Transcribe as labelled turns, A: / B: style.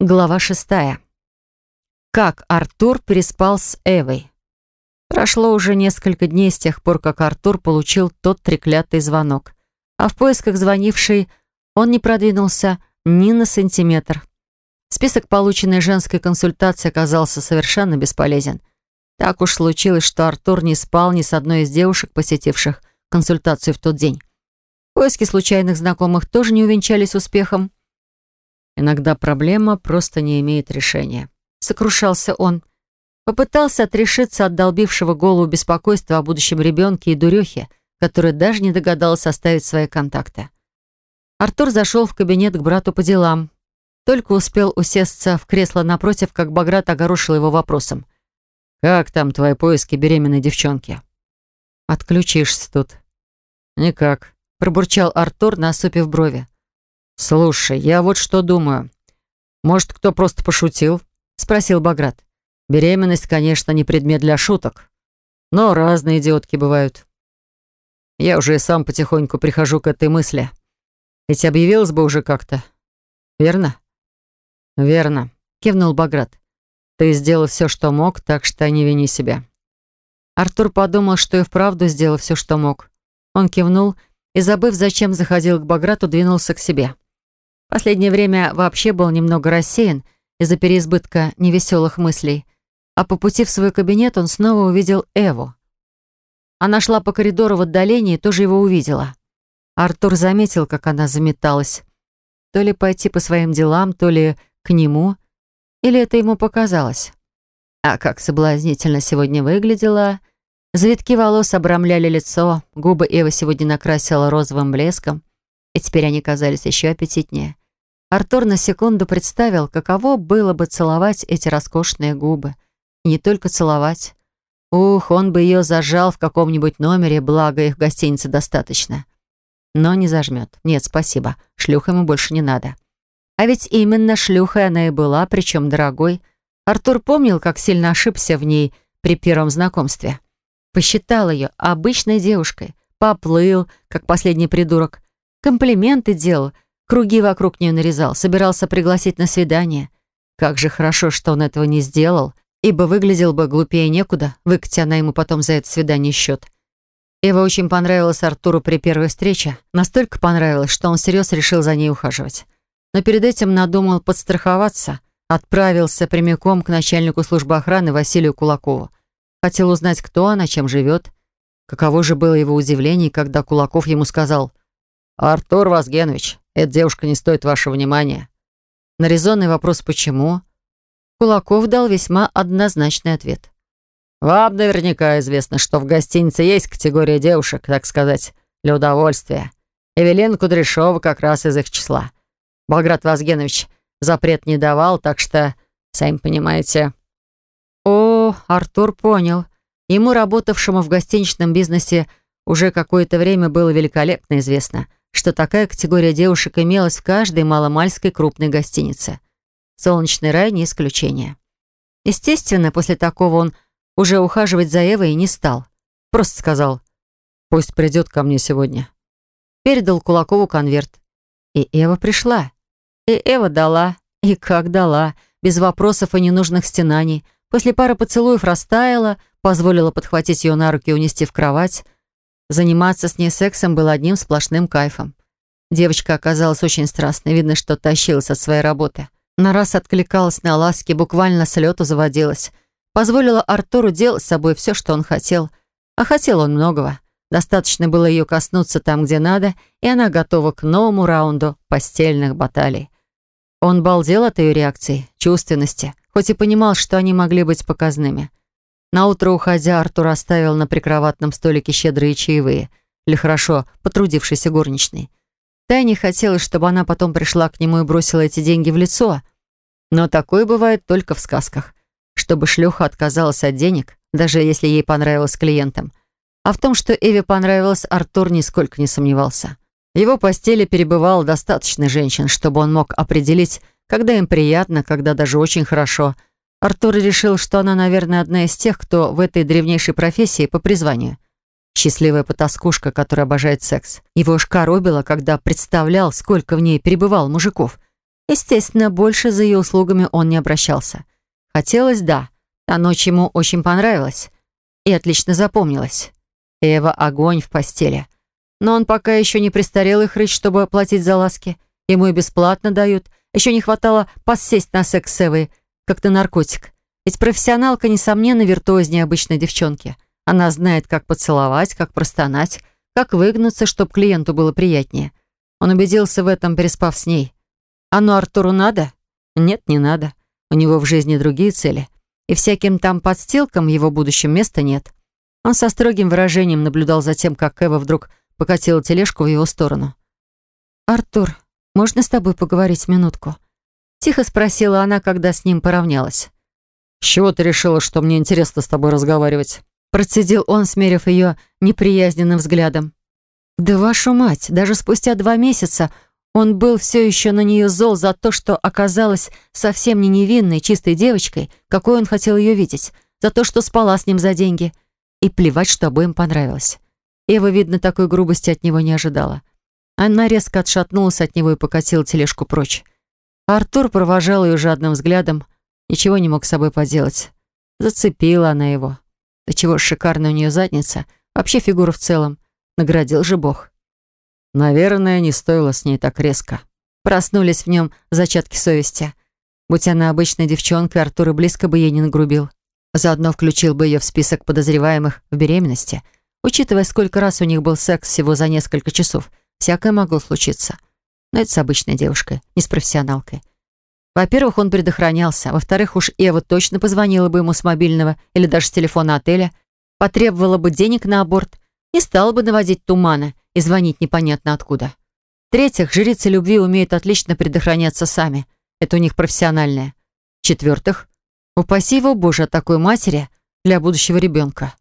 A: Глава шестая. Как Артур переспал с Эвой. Прошло уже несколько дней с тех пор, как Артур получил тот треклятый звонок. А в поисках звонившей он не продвинулся ни на сантиметр. Список полученной женской консультации оказался совершенно бесполезен. Так уж случилось, что Артур не спал ни с одной из девушек, посетивших консультацию в тот день. Поиски случайных знакомых тоже не увенчались успехом. Иногда проблема просто не имеет решения. Сокрушался он. Попытался отрешиться от долбившего голову беспокойства о будущем ребенке и дурехе, которая даже не догадалась оставить свои контакты. Артур зашел в кабинет к брату по делам. Только успел усесться в кресло напротив, как Баграт огорошил его вопросом. «Как там твои поиски беременной девчонки?» «Отключишься тут». «Никак», — пробурчал Артур, насупив брови. «Слушай, я вот что думаю. Может, кто просто пошутил?» — спросил Баграт. «Беременность, конечно, не предмет для шуток, но разные идиотки бывают. Я уже и сам потихоньку прихожу к этой мысли. Ведь объявилась бы уже как-то. Верно?» «Верно», — кивнул Баграт. «Ты сделал все, что мог, так что не вини себя». Артур подумал, что и вправду сделал все, что мог. Он кивнул и, забыв, зачем заходил к Баграту, двинулся к себе. Последнее время вообще был немного рассеян из-за переизбытка невеселых мыслей. А по пути в свой кабинет он снова увидел Эву. Она шла по коридору в отдалении и тоже его увидела. Артур заметил, как она заметалась. То ли пойти по своим делам, то ли к нему, или это ему показалось. А как соблазнительно сегодня выглядела. Завитки волос обрамляли лицо, губы Эвы сегодня накрасила розовым блеском, и теперь они казались еще аппетитнее. Артур на секунду представил, каково было бы целовать эти роскошные губы. И не только целовать. Ух, он бы ее зажал в каком-нибудь номере, благо их в гостинице достаточно. Но не зажмет. Нет, спасибо. Шлюха ему больше не надо. А ведь именно шлюхой она и была, причем дорогой. Артур помнил, как сильно ошибся в ней при первом знакомстве. Посчитал ее обычной девушкой. Поплыл, как последний придурок. Комплименты делал, Круги вокруг нее нарезал, собирался пригласить на свидание. Как же хорошо, что он этого не сделал, ибо выглядел бы глупее некуда, выкатя она ему потом за это свидание счет. Эва очень понравилась Артуру при первой встрече, настолько понравилась, что он всерьез решил за ней ухаживать. Но перед этим надумал подстраховаться, отправился прямиком к начальнику службы охраны Василию Кулакову. Хотел узнать, кто она, чем живет. Каково же было его удивление, когда Кулаков ему сказал «Артур Вазгенович, эта девушка не стоит вашего внимания. На резонный вопрос «почему?» Кулаков дал весьма однозначный ответ. «Вам наверняка известно, что в гостинице есть категория девушек, так сказать, для удовольствия. Эвелина Кудряшова как раз из их числа. Болград Вазгенович запрет не давал, так что, сами понимаете...» О, Артур понял. Ему, работавшему в гостиничном бизнесе, уже какое-то время было великолепно известно – что такая категория девушек имелась в каждой маломальской крупной гостинице. «Солнечный рай» не исключение. Естественно, после такого он уже ухаживать за Эвой не стал. Просто сказал «Пусть придет ко мне сегодня». Передал Кулакову конверт. И Эва пришла. И Эва дала. И как дала. Без вопросов и ненужных стенаний. После пары поцелуев растаяла, позволила подхватить ее на руки и унести в кровать, Заниматься с ней сексом было одним сплошным кайфом. Девочка оказалась очень страстной, видно, что тащилась от своей работы. На раз откликалась на ласки, буквально с лету заводилась. Позволила Артуру делать с собой все, что он хотел. А хотел он многого. Достаточно было ее коснуться там, где надо, и она готова к новому раунду постельных баталий. Он балдел от ее реакций, чувственности, хоть и понимал, что они могли быть показными. Наутро, уходя, Артур оставил на прикроватном столике щедрые чаевые для хорошо потрудившейся горничной. Тайне хотелось, чтобы она потом пришла к нему и бросила эти деньги в лицо. Но такое бывает только в сказках. Чтобы шлюха отказалась от денег, даже если ей понравилось клиентам. А в том, что Эве понравилось, Артур нисколько не сомневался. В его постели перебывало достаточно женщин, чтобы он мог определить, когда им приятно, когда даже очень хорошо – Артур решил, что она, наверное, одна из тех, кто в этой древнейшей профессии по призванию. Счастливая потаскушка, которая обожает секс. Его аж коробило, когда представлял, сколько в ней перебывал мужиков. Естественно, больше за ее услугами он не обращался. Хотелось, да. Та ночь ему очень понравилась и отлично запомнилась. Эва — огонь в постели. Но он пока еще не престарелый хрыч, чтобы платить за ласки. Ему и бесплатно дают. Еще не хватало посесть на секс с Эвой, как на наркотик. Ведь профессионалка, несомненно, виртуознее обычной девчонки. Она знает, как поцеловать, как простонать, как выгнуться, чтобы клиенту было приятнее. Он убедился в этом, переспав с ней. А ну Артуру надо? Нет, не надо. У него в жизни другие цели. И всяким там подстилкам его будущем места нет. Он со строгим выражением наблюдал за тем, как Эва вдруг покатила тележку в его сторону. «Артур, можно с тобой поговорить минутку?» Тихо спросила она, когда с ним поравнялась.
B: «С чего ты решила, что мне интересно с тобой разговаривать?»
A: Процедил он, смерив ее неприязненным взглядом. «Да вашу мать, даже спустя два месяца он был все еще на нее зол за то, что оказалась совсем не невинной, чистой девочкой, какой он хотел ее видеть, за то, что спала с ним за деньги. И плевать, что обоим понравилось. Эва, видно, такой грубости от него не ожидала. Она резко отшатнулась от него и покатила тележку прочь. Артур провожал ее жадным взглядом, ничего не мог с собой поделать. Зацепила она его. Да чего шикарная у нее задница, вообще фигура в целом. Наградил же Бог.
B: Наверное, не стоило с ней так резко.
A: Проснулись в нем зачатки совести. Будь она обычной девчонкой, Артур и близко бы ей не нагрубил. Заодно включил бы ее в список подозреваемых в беременности. Учитывая, сколько раз у них был секс всего за несколько часов, всякое могло случиться. Но это с обычной девушкой, не с профессионалкой. Во-первых, он предохранялся. Во-вторых, уж Ева точно позвонила бы ему с мобильного или даже с телефона отеля, потребовала бы денег на аборт, не стала бы наводить тумана и звонить непонятно откуда. В-третьих, жрицы любви умеют отлично предохраняться сами. Это у них профессиональное. В-четвертых, упаси его Боже от такой матери для будущего ребенка.